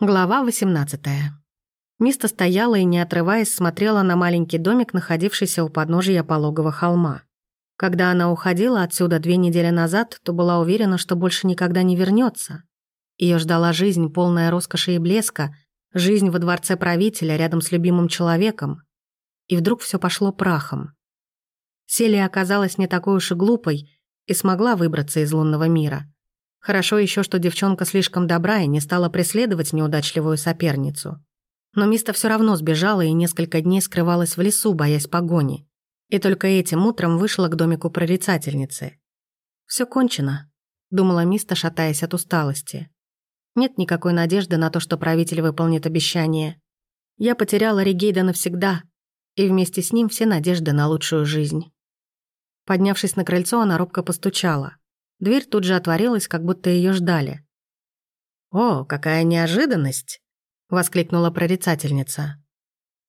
Глава 18. Миста стояла и, не отрываясь, смотрела на маленький домик, находившийся у подножия пологого холма. Когда она уходила отсюда две недели назад, то была уверена, что больше никогда не вернется. Ее ждала жизнь, полная роскоши и блеска, жизнь во дворце правителя рядом с любимым человеком. И вдруг все пошло прахом. Селия оказалась не такой уж и глупой и смогла выбраться из лунного мира – Хорошо еще, что девчонка слишком добра и не стала преследовать неудачливую соперницу. Но Миста все равно сбежала и несколько дней скрывалась в лесу, боясь погони. И только этим утром вышла к домику прорицательницы. Все кончено», — думала Миста, шатаясь от усталости. «Нет никакой надежды на то, что правитель выполнит обещание. Я потеряла Ригейда навсегда, и вместе с ним все надежды на лучшую жизнь». Поднявшись на крыльцо, она робко постучала. Дверь тут же отворилась, как будто ее ждали. «О, какая неожиданность!» — воскликнула прорицательница.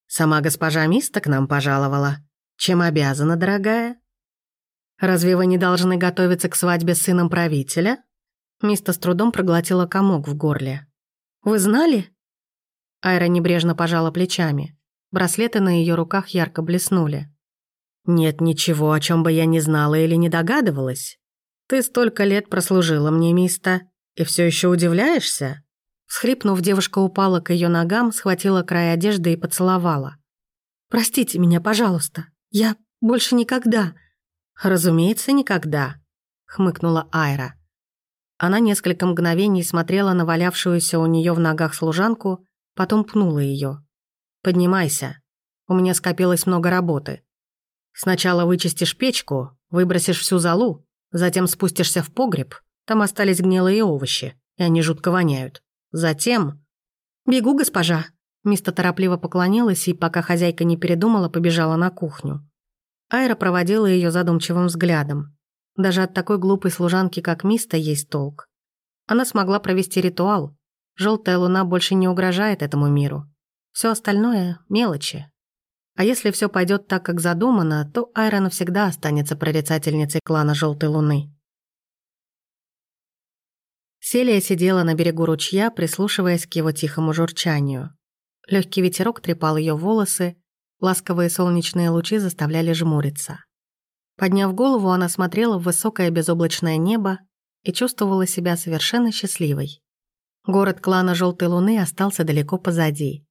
«Сама госпожа Миста к нам пожаловала. Чем обязана, дорогая?» «Разве вы не должны готовиться к свадьбе с сыном правителя?» Миста с трудом проглотила комок в горле. «Вы знали?» Айра небрежно пожала плечами. Браслеты на ее руках ярко блеснули. «Нет ничего, о чем бы я не знала или не догадывалась. Ты столько лет прослужила мне, миста, и все еще удивляешься?» Всхлипнув, девушка упала к ее ногам, схватила край одежды и поцеловала. «Простите меня, пожалуйста. Я больше никогда...» «Разумеется, никогда», — хмыкнула Айра. Она несколько мгновений смотрела на валявшуюся у нее в ногах служанку, потом пнула ее. «Поднимайся. У меня скопилось много работы. Сначала вычистишь печку, выбросишь всю золу, Затем спустишься в погреб, там остались гнилые овощи, и они жутко воняют. Затем... «Бегу, госпожа!» Миста торопливо поклонилась и, пока хозяйка не передумала, побежала на кухню. Айра проводила ее задумчивым взглядом. Даже от такой глупой служанки, как Миста, есть толк. Она смогла провести ритуал. Желтая луна больше не угрожает этому миру. Все остальное — мелочи. А если все пойдет так, как задумано, то Айра навсегда останется прорицательницей клана Желтой Луны. Селия сидела на берегу ручья, прислушиваясь к его тихому журчанию. Легкий ветерок трепал ее волосы, ласковые солнечные лучи заставляли жмуриться. Подняв голову, она смотрела в высокое безоблачное небо и чувствовала себя совершенно счастливой. Город клана Желтой Луны остался далеко позади.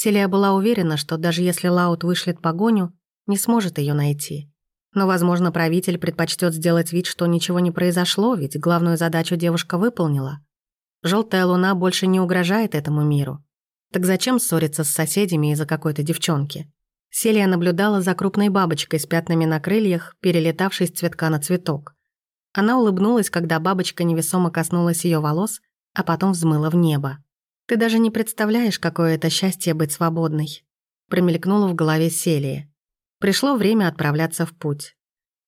Селия была уверена, что даже если Лаут вышлет погоню, не сможет ее найти. Но, возможно, правитель предпочтет сделать вид, что ничего не произошло, ведь главную задачу девушка выполнила. Желтая луна больше не угрожает этому миру. Так зачем ссориться с соседями из-за какой-то девчонки? Селия наблюдала за крупной бабочкой с пятнами на крыльях, перелетавшей с цветка на цветок. Она улыбнулась, когда бабочка невесомо коснулась ее волос, а потом взмыла в небо. «Ты даже не представляешь, какое это счастье быть свободной», промелькнуло в голове Селии. Пришло время отправляться в путь.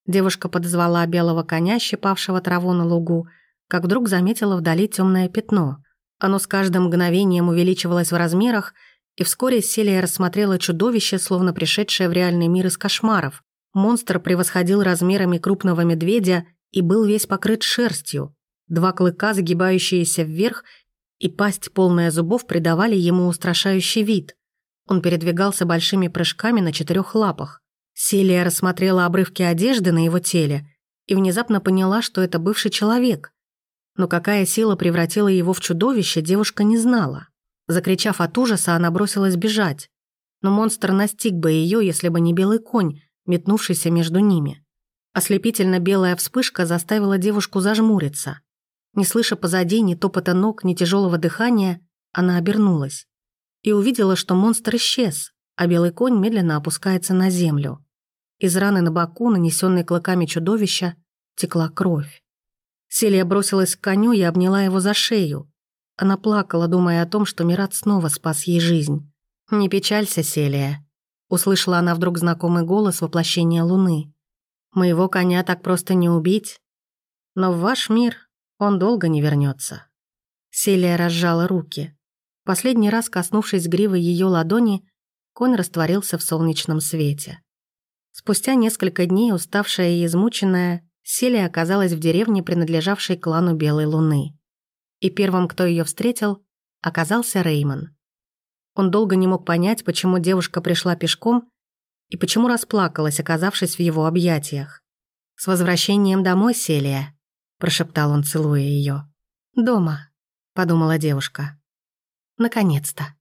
Девушка подозвала белого коня, щипавшего траву на лугу, как вдруг заметила вдали темное пятно. Оно с каждым мгновением увеличивалось в размерах, и вскоре Селия рассмотрела чудовище, словно пришедшее в реальный мир из кошмаров. Монстр превосходил размерами крупного медведя и был весь покрыт шерстью. Два клыка, загибающиеся вверх и пасть, полная зубов, придавали ему устрашающий вид. Он передвигался большими прыжками на четырех лапах. Селия рассмотрела обрывки одежды на его теле и внезапно поняла, что это бывший человек. Но какая сила превратила его в чудовище, девушка не знала. Закричав от ужаса, она бросилась бежать. Но монстр настиг бы ее, если бы не белый конь, метнувшийся между ними. Ослепительно белая вспышка заставила девушку зажмуриться. Не слыша позади ни топота ног, ни тяжелого дыхания, она обернулась и увидела, что монстр исчез, а белый конь медленно опускается на землю. Из раны на боку, нанесенной клыками чудовища, текла кровь. Селия бросилась к коню и обняла его за шею. Она плакала, думая о том, что Мират снова спас ей жизнь. «Не печалься, Селия», — услышала она вдруг знакомый голос воплощения Луны. «Моего коня так просто не убить. Но в ваш мир он долго не вернется. Селия разжала руки. Последний раз коснувшись гривы ее ладони, конь растворился в солнечном свете. Спустя несколько дней, уставшая и измученная, Селия оказалась в деревне, принадлежавшей клану Белой Луны. И первым, кто ее встретил, оказался Реймон. Он долго не мог понять, почему девушка пришла пешком и почему расплакалась, оказавшись в его объятиях. «С возвращением домой, Селия», – прошептал он, целуя ее. «Дома», – подумала девушка. «Наконец-то».